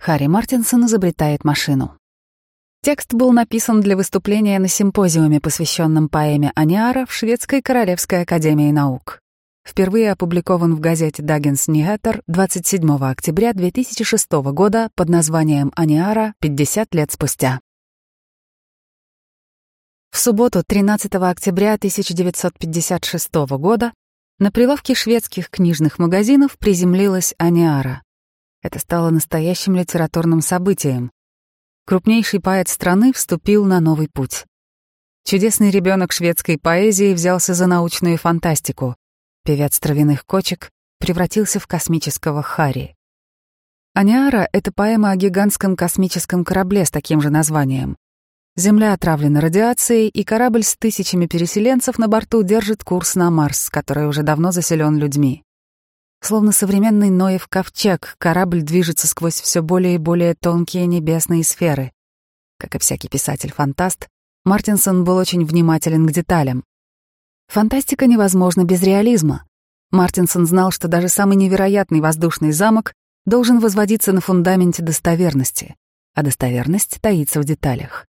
Харри Мартинсон изобретает машину. Текст был написан для выступления на симпозиуме, посвященном поэме Аниара в Шведской Королевской Академии Наук. Впервые опубликован в газете Даггинс Ньюхэттер 27 октября 2006 года под названием «Аниара. 50 лет спустя». В субботу, 13 октября 1956 года, на прилавке шведских книжных магазинов приземлилась Аниара. Это стало настоящим литературным событием. Крупнейший поэт страны вступил на новый путь. Чудесный ребенок шведской поэзии взялся за научную фантастику. Певец травяных кочек превратился в космического Хари. Аниара — это поэма о гигантском космическом корабле с таким же названием. Земля отравлена радиацией, и корабль с тысячами переселенцев на борту держит курс на Марс, который уже давно заселен людьми. Словно современный Ноев ковчег, корабль движется сквозь все более и более тонкие небесные сферы. Как и всякий писатель-фантаст, Мартинсон был очень внимателен к деталям. Фантастика невозможна без реализма. Мартинсон знал, что даже самый невероятный воздушный замок должен возводиться на фундаменте достоверности, а достоверность таится в деталях.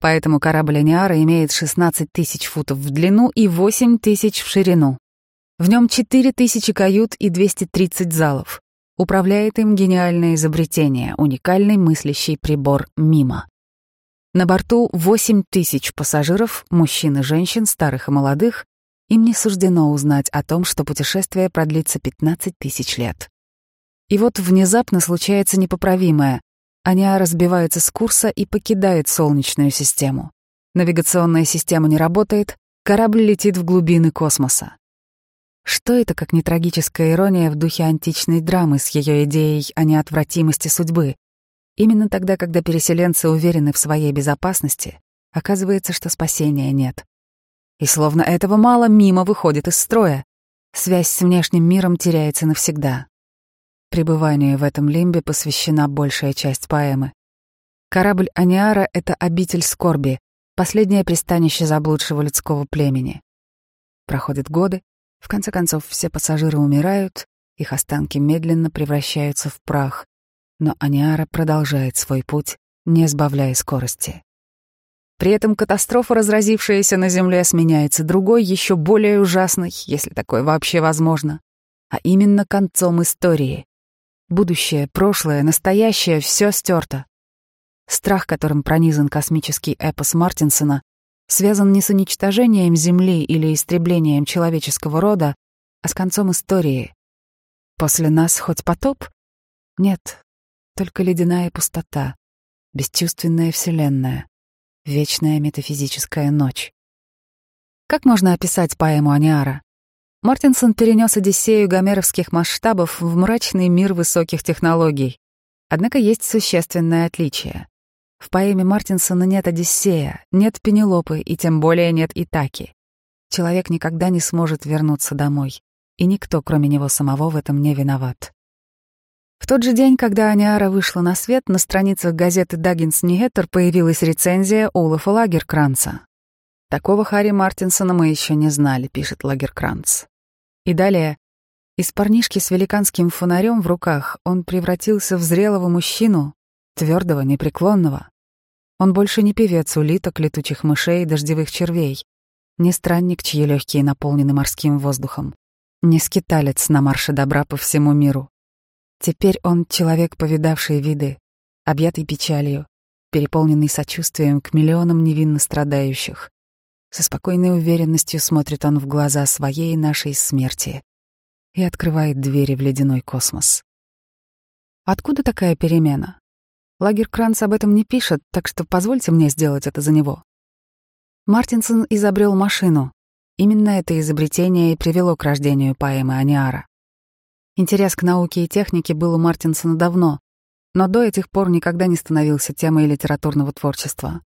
Поэтому корабль Аниара имеет 16 тысяч футов в длину и 8 тысяч в ширину. В нем 4 тысячи кают и 230 залов. Управляет им гениальное изобретение, уникальный мыслящий прибор «Мимо». На борту 8 тысяч пассажиров, мужчин и женщин, старых и молодых. Им не суждено узнать о том, что путешествие продлится 15 тысяч лет. И вот внезапно случается непоправимое. Аня разбивается с курса и покидает Солнечную систему. Навигационная система не работает, корабль летит в глубины космоса. Что это, как не трагическая ирония в духе античной драмы с ее идеей о неотвратимости судьбы? Именно тогда, когда переселенцы уверены в своей безопасности, оказывается, что спасения нет. И словно этого мало, мимо выходит из строя. Связь с внешним миром теряется навсегда. Пребыванию в этом лимбе посвящена большая часть поэмы. Корабль Аниара — это обитель скорби, последнее пристанище заблудшего людского племени. Проходят годы, в конце концов все пассажиры умирают, их останки медленно превращаются в прах, но Аниара продолжает свой путь, не сбавляя скорости. При этом катастрофа, разразившаяся на Земле, сменяется другой, еще более ужасной, если такое вообще возможно, а именно концом истории. Будущее, прошлое, настоящее — все стерто. Страх, которым пронизан космический эпос Мартинсона, связан не с уничтожением Земли или истреблением человеческого рода, а с концом истории. После нас хоть потоп? Нет, только ледяная пустота, бесчувственная вселенная, вечная метафизическая ночь. Как можно описать поэму Аниара? Мартинсон перенес Одиссею гомеровских масштабов в мрачный мир высоких технологий. Однако есть существенное отличие. В поэме Мартинсона нет Одиссея, нет Пенелопы и тем более нет Итаки. Человек никогда не сможет вернуться домой, и никто, кроме него самого, в этом не виноват. В тот же день, когда Аниара вышла на свет, на страницах газеты «Даггинс Ньюхэттер» появилась рецензия Олафа Лагеркранца. «Такого Харри Мартинсона мы еще не знали», — пишет Лагеркранц. И далее. Из парнишки с великанским фонарем в руках он превратился в зрелого мужчину, твердого, непреклонного. Он больше не певец улиток, летучих мышей и дождевых червей, не странник, чьи легкие наполнены морским воздухом, не скиталец на марше добра по всему миру. Теперь он человек, повидавший виды, объятый печалью, переполненный сочувствием к миллионам невинно страдающих, со спокойной уверенностью смотрит он в глаза своей и нашей смерти и открывает двери в ледяной космос. Откуда такая перемена? Лагерь Кранц об этом не пишет, так что позвольте мне сделать это за него. Мартинсон изобрел машину. Именно это изобретение и привело к рождению поэмы Аниара. Интерес к науке и технике был у Мартинсона давно, но до этих пор никогда не становился темой литературного творчества.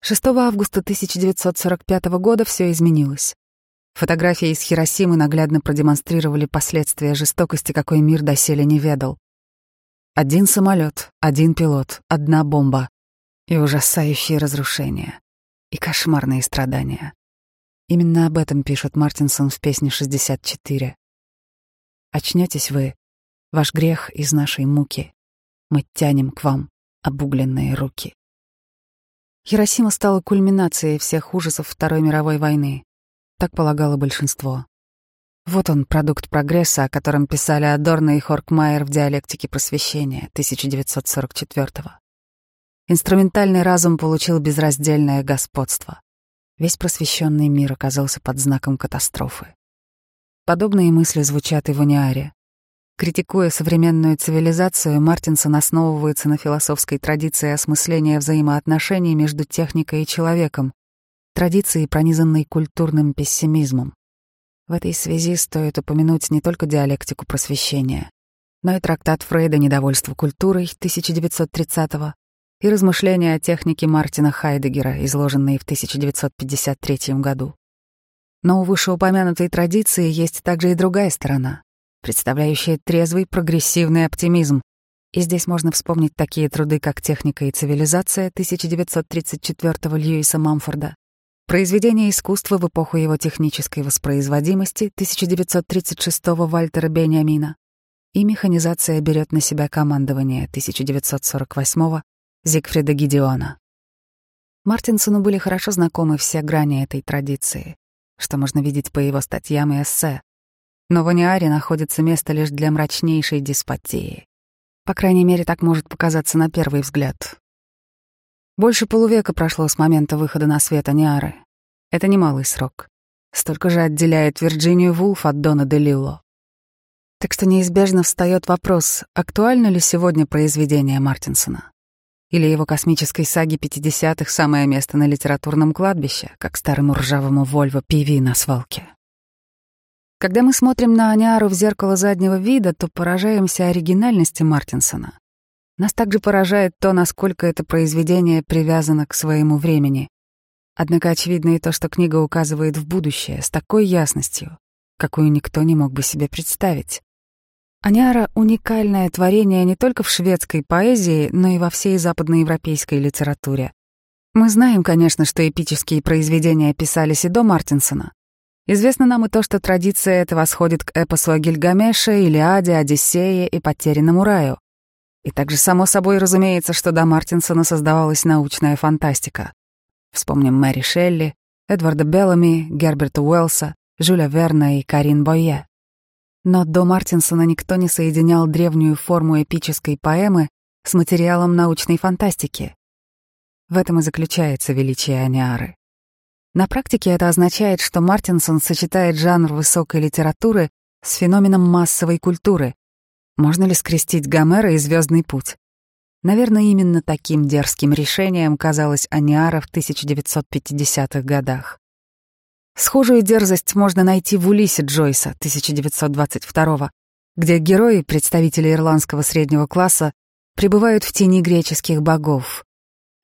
6 августа 1945 года все изменилось. Фотографии из Хиросимы наглядно продемонстрировали последствия жестокости, какой мир доселе не ведал. Один самолет, один пилот, одна бомба и ужасающие разрушения, и кошмарные страдания. Именно об этом пишет Мартинсон в песне «64». «Очнетесь вы, ваш грех из нашей муки. Мы тянем к вам обугленные руки. Хиросима стала кульминацией всех ужасов Второй мировой войны. Так полагало большинство. Вот он, продукт прогресса, о котором писали Адорно и Хоркмайер в «Диалектике просвещения» 1944 -го. Инструментальный разум получил безраздельное господство. Весь просвещенный мир оказался под знаком катастрофы. Подобные мысли звучат и в Униаре. Критикуя современную цивилизацию, Мартинсон основывается на философской традиции осмысления взаимоотношений между техникой и человеком, традиции, пронизанной культурным пессимизмом. В этой связи стоит упомянуть не только диалектику просвещения, но и трактат Фрейда «Недовольство культурой» 1930-го и размышления о технике Мартина Хайдегера, изложенные в 1953 году. Но у вышеупомянутой традиции есть также и другая сторона, представляющая трезвый прогрессивный оптимизм. И здесь можно вспомнить такие труды, как «Техника и цивилизация» 1934 Льюиса Мамфорда, Произведение искусства в эпоху его технической воспроизводимости 1936 Вальтера Бениамина и «Механизация берет на себя командование» 1948 Зигфрида Гидеона. Мартинсону были хорошо знакомы все грани этой традиции, что можно видеть по его статьям и эссе. Но в Аниаре находится место лишь для мрачнейшей деспотии. По крайней мере, так может показаться на первый взгляд. Больше полувека прошло с момента выхода на свет Аниары. Это немалый срок. Столько же отделяет Вирджинию Вулф от Дона де Лилло. Так что неизбежно встает вопрос, актуально ли сегодня произведение Мартинсона? Или его космической саги 50-х самое место на литературном кладбище, как старому ржавому Вольво Пиви на свалке? Когда мы смотрим на Аниару в зеркало заднего вида, то поражаемся оригинальности Мартинсона. Нас также поражает то, насколько это произведение привязано к своему времени. Однако очевидно и то, что книга указывает в будущее с такой ясностью, какую никто не мог бы себе представить. Аняра — уникальное творение не только в шведской поэзии, но и во всей западноевропейской литературе. Мы знаем, конечно, что эпические произведения писались и до Мартинсона. Известно нам и то, что традиция эта восходит к эпосу о Гильгамеше, Илиаде, Одиссее и Потерянному раю. И также, само собой, разумеется, что до Мартинсона создавалась научная фантастика. Вспомним Мэри Шелли, Эдварда Беллами, Герберта Уэллса, Жюля Верна и Карин Бойе. Но до Мартинсона никто не соединял древнюю форму эпической поэмы с материалом научной фантастики. В этом и заключается величие Аниары. На практике это означает, что Мартинсон сочетает жанр высокой литературы с феноменом массовой культуры, можно ли скрестить Гомера и Звездный путь? Наверное, именно таким дерзким решением казалась Аниара в 1950-х годах. Схожую дерзость можно найти в Улисе Джойса 1922 где герои, представители ирландского среднего класса, пребывают в тени греческих богов.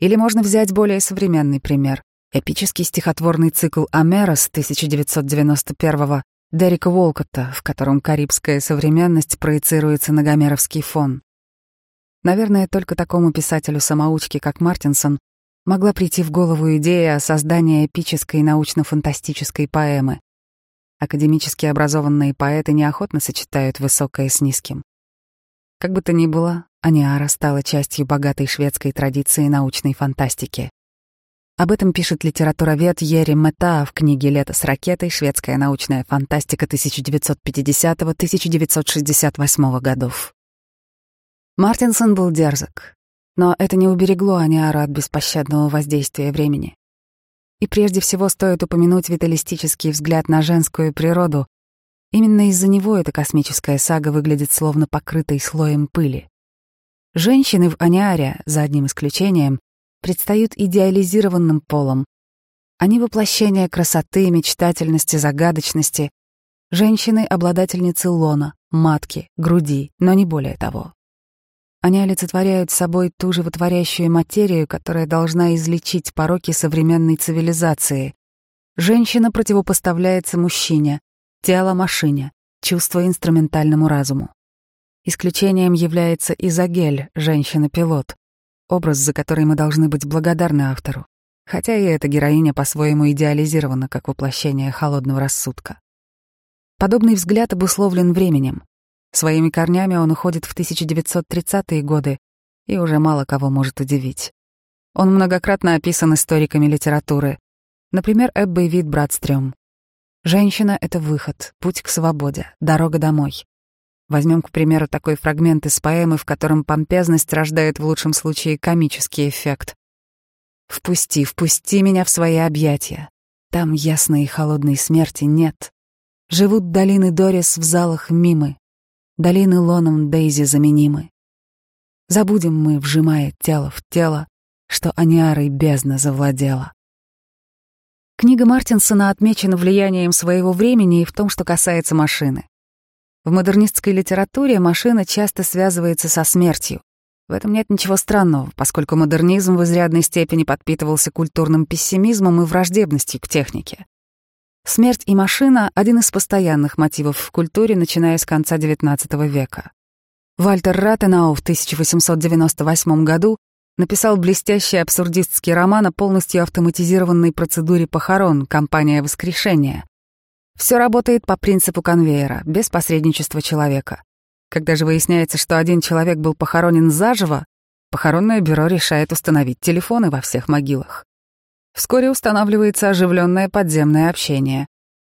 Или можно взять более современный пример — эпический стихотворный цикл «Амерос» 1991 Дерека Уолкотта, в котором карибская современность проецируется на гомеровский фон. Наверное, только такому писателю-самоучке, как Мартинсон, могла прийти в голову идея о создании эпической научно-фантастической поэмы. Академически образованные поэты неохотно сочетают высокое с низким. Как бы то ни было, Аниара стала частью богатой шведской традиции научной фантастики. Об этом пишет литературовед Ери Мета в книге «Лето с ракетой. Шведская научная фантастика 1950-1968 годов». Мартинсон был дерзок, но это не уберегло Аниару от беспощадного воздействия времени. И прежде всего стоит упомянуть виталистический взгляд на женскую природу. Именно из-за него эта космическая сага выглядит словно покрытой слоем пыли. Женщины в Аниаре, за одним исключением, предстают идеализированным полом. Они воплощение красоты, мечтательности, загадочности. Женщины — обладательницы лона, матки, груди, но не более того. Они олицетворяют собой ту же вытворяющую материю, которая должна излечить пороки современной цивилизации. Женщина противопоставляется мужчине, тело — машине, чувство — инструментальному разуму. Исключением является Изагель, женщина-пилот, образ, за который мы должны быть благодарны автору, хотя и эта героиня по-своему идеализирована как воплощение холодного рассудка. Подобный взгляд обусловлен временем. Своими корнями он уходит в 1930-е годы, и уже мало кого может удивить. Он многократно описан историками литературы. Например, Эббой Вит Братстрём. Женщина — это выход, путь к свободе, дорога домой. Возьмем, к примеру, такой фрагмент из поэмы, в котором помпезность рождает в лучшем случае комический эффект. «Впусти, впусти меня в свои объятия. Там ясной и холодной смерти нет. Живут долины Дорис в залах мимы, долины лоном Дейзи заменимы. Забудем мы, вжимая тело в тело, что Аниарой бездна завладела. Книга Мартинсона отмечена влиянием своего времени и в том, что касается машины. В модернистской литературе машина часто связывается со смертью. В этом нет ничего странного, поскольку модернизм в изрядной степени подпитывался культурным пессимизмом и враждебностью к технике. Смерть и машина — один из постоянных мотивов в культуре, начиная с конца XIX века. Вальтер Ратенау в 1898 году написал блестящий абсурдистский роман о полностью автоматизированной процедуре похорон «Компания воскрешения». Все работает по принципу конвейера, без посредничества человека. Когда же выясняется, что один человек был похоронен заживо, похоронное бюро решает установить телефоны во всех могилах. Вскоре устанавливается оживленное подземное общение.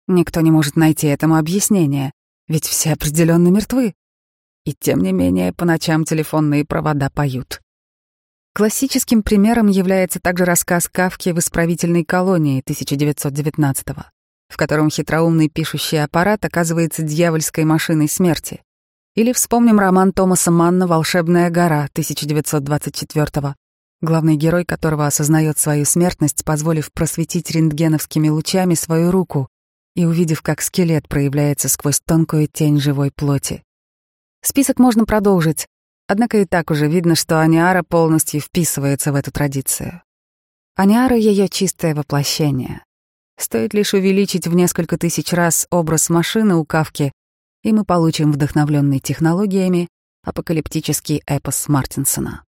Никто не может найти этому объяснение, ведь все определенно мертвы. И тем не менее по ночам телефонные провода поют. Классическим примером является также рассказ Кавки в исправительной колонии 1919 в котором хитроумный пишущий аппарат оказывается дьявольской машиной смерти. Или вспомним роман Томаса Манна «Волшебная гора» 1924 главный герой которого осознает свою смертность, позволив просветить рентгеновскими лучами свою руку и увидев, как скелет проявляется сквозь тонкую тень живой плоти. Список можно продолжить, Однако и так уже видно, что Аниара полностью вписывается в эту традицию. Аниара — ее чистое воплощение. Стоит лишь увеличить в несколько тысяч раз образ машины у Кавки, и мы получим вдохновленный технологиями апокалиптический эпос Мартинсона.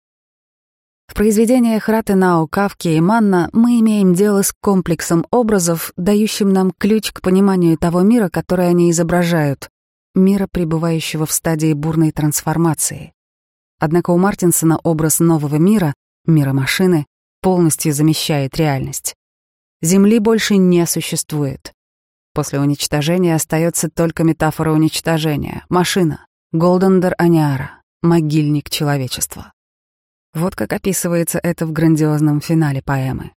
В произведениях Ратенау, Кавки и Манна мы имеем дело с комплексом образов, дающим нам ключ к пониманию того мира, который они изображают, мира, пребывающего в стадии бурной трансформации. Однако у Мартинсона образ нового мира, мира машины, полностью замещает реальность. Земли больше не существует. После уничтожения остается только метафора уничтожения — машина, Голдендер Аниара, могильник человечества. Вот как описывается это в грандиозном финале поэмы.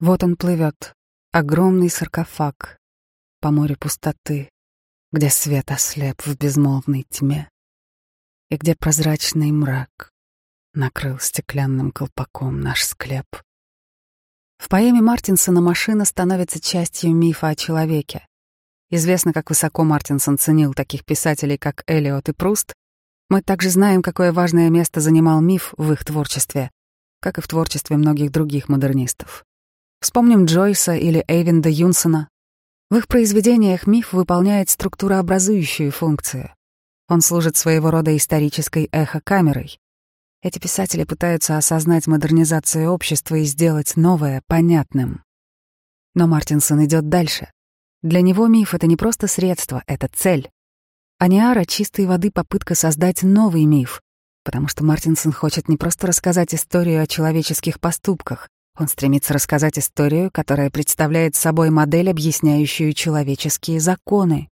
Вот он плывет, огромный саркофаг, по морю пустоты, где свет ослеп в безмолвной тьме и где прозрачный мрак накрыл стеклянным колпаком наш склеп. В поэме Мартинсона машина становится частью мифа о человеке. Известно, как высоко Мартинсон ценил таких писателей, как Элиот и Пруст. Мы также знаем, какое важное место занимал миф в их творчестве, как и в творчестве многих других модернистов. Вспомним Джойса или Эйвинда Юнсона. В их произведениях миф выполняет структурообразующую функцию. Он служит своего рода исторической эхокамерой. Эти писатели пытаются осознать модернизацию общества и сделать новое понятным. Но Мартинсон идет дальше. Для него миф — это не просто средство, это цель. Аниара — чистой воды попытка создать новый миф, потому что Мартинсон хочет не просто рассказать историю о человеческих поступках, он стремится рассказать историю, которая представляет собой модель, объясняющую человеческие законы.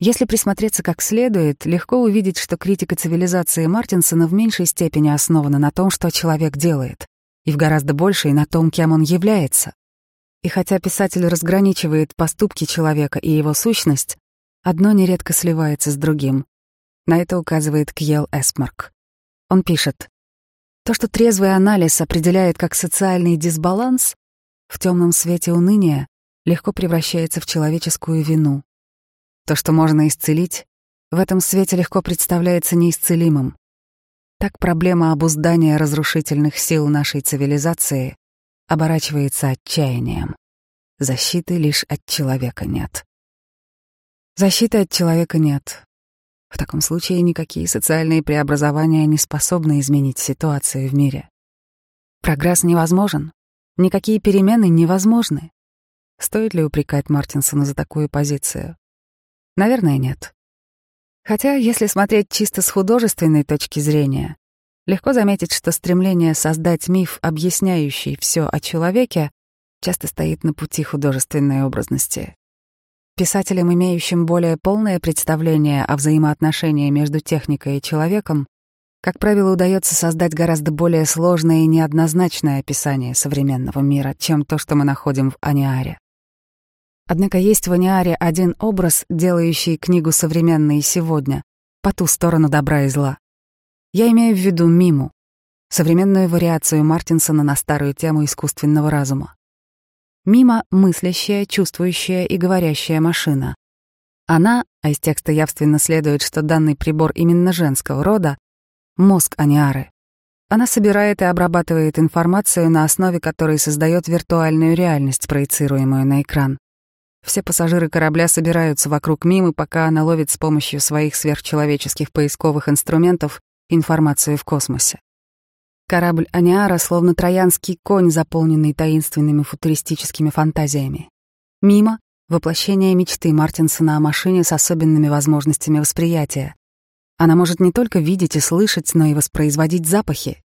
Если присмотреться как следует, легко увидеть, что критика цивилизации Мартинсона в меньшей степени основана на том, что человек делает, и в гораздо большей на том, кем он является. И хотя писатель разграничивает поступки человека и его сущность, одно нередко сливается с другим. На это указывает Кьел Эсмарк. Он пишет, «То, что трезвый анализ определяет как социальный дисбаланс, в темном свете уныния легко превращается в человеческую вину. То, что можно исцелить, в этом свете легко представляется неисцелимым. Так проблема обуздания разрушительных сил нашей цивилизации оборачивается отчаянием. Защиты лишь от человека нет. Защиты от человека нет. В таком случае никакие социальные преобразования не способны изменить ситуацию в мире. Прогресс невозможен, никакие перемены невозможны. Стоит ли упрекать Мартинсона за такую позицию? Наверное, нет. Хотя, если смотреть чисто с художественной точки зрения, легко заметить, что стремление создать миф, объясняющий все о человеке, часто стоит на пути художественной образности. Писателям, имеющим более полное представление о взаимоотношении между техникой и человеком, как правило, удается создать гораздо более сложное и неоднозначное описание современного мира, чем то, что мы находим в Аниаре. Однако есть в Аниаре один образ, делающий книгу современной сегодня, по ту сторону добра и зла. Я имею в виду миму, современную вариацию Мартинсона на старую тему искусственного разума. Мимо — мыслящая, чувствующая и говорящая машина. Она, а из текста явственно следует, что данный прибор именно женского рода, мозг Аниары. Она собирает и обрабатывает информацию, на основе которой создает виртуальную реальность, проецируемую на экран. Все пассажиры корабля собираются вокруг Мимы, пока она ловит с помощью своих сверхчеловеческих поисковых инструментов информацию в космосе. Корабль Аниара словно троянский конь, заполненный таинственными футуристическими фантазиями. Мимо — воплощение мечты Мартинсона о машине с особенными возможностями восприятия. Она может не только видеть и слышать, но и воспроизводить запахи.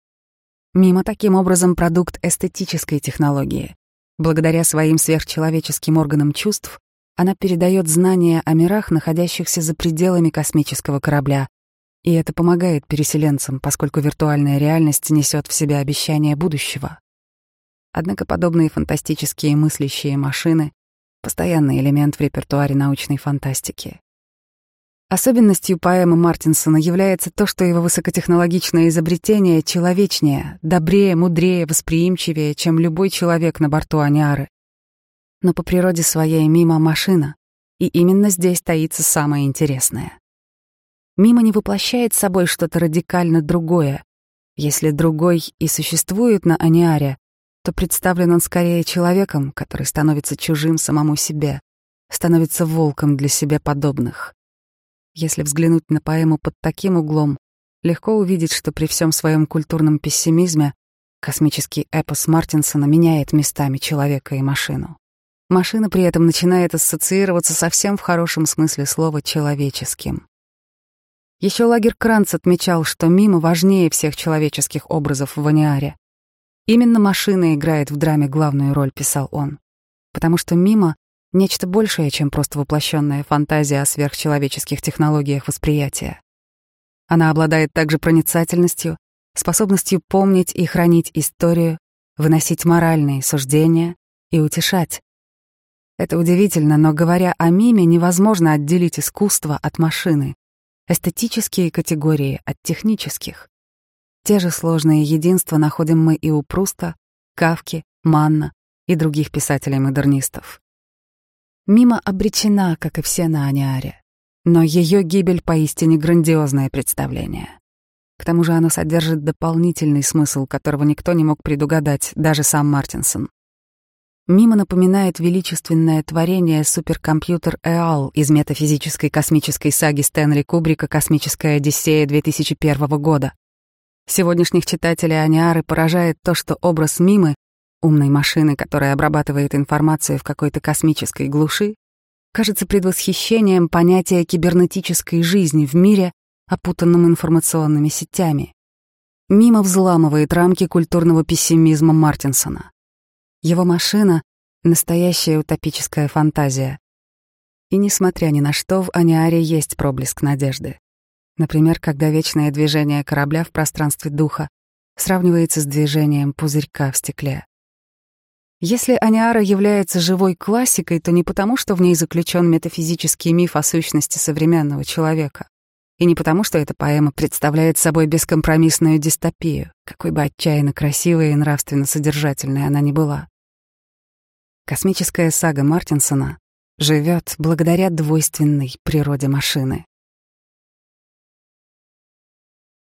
Мимо таким образом продукт эстетической технологии. Благодаря своим сверхчеловеческим органам чувств она передает знания о мирах, находящихся за пределами космического корабля, и это помогает переселенцам, поскольку виртуальная реальность несет в себе обещание будущего. Однако подобные фантастические мыслящие машины — постоянный элемент в репертуаре научной фантастики. Особенностью поэмы Мартинсона является то, что его высокотехнологичное изобретение человечнее, добрее, мудрее, восприимчивее, чем любой человек на борту Аниары. Но по природе своей мимо машина, и именно здесь таится самое интересное. Мимо не воплощает собой что-то радикально другое. Если другой и существует на Аниаре, то представлен он скорее человеком, который становится чужим самому себе, становится волком для себе подобных. Если взглянуть на поэму под таким углом, легко увидеть, что при всем своем культурном пессимизме космический эпос Мартинсона меняет местами человека и машину. Машина при этом начинает ассоциироваться совсем в хорошем смысле слова «человеческим». Еще лагерь Кранц отмечал, что мимо важнее всех человеческих образов в Аниаре. Именно машина играет в драме главную роль, писал он. Потому что мимо — нечто большее, чем просто воплощенная фантазия о сверхчеловеческих технологиях восприятия. Она обладает также проницательностью, способностью помнить и хранить историю, выносить моральные суждения и утешать. Это удивительно, но говоря о миме, невозможно отделить искусство от машины эстетические категории от технических. Те же сложные единства находим мы и у Пруста, Кавки, Манна и других писателей-модернистов. Мимо обречена, как и все на Аниаре, но ее гибель поистине грандиозное представление. К тому же оно содержит дополнительный смысл, которого никто не мог предугадать, даже сам Мартинсон. Мимо напоминает величественное творение суперкомпьютер Эал из метафизической космической саги Стэнли Кубрика «Космическая Одиссея» 2001 года. Сегодняшних читателей Аниары поражает то, что образ Мимы, умной машины, которая обрабатывает информацию в какой-то космической глуши, кажется предвосхищением понятия кибернетической жизни в мире, опутанном информационными сетями. Мимо взламывает рамки культурного пессимизма Мартинсона. Его машина — настоящая утопическая фантазия. И несмотря ни на что, в Аниаре есть проблеск надежды. Например, когда вечное движение корабля в пространстве духа сравнивается с движением пузырька в стекле. Если Аниара является живой классикой, то не потому, что в ней заключен метафизический миф о сущности современного человека, и не потому, что эта поэма представляет собой бескомпромиссную дистопию, какой бы отчаянно красивой и нравственно содержательной она ни была. Космическая сага Мартинсона живет благодаря двойственной природе машины.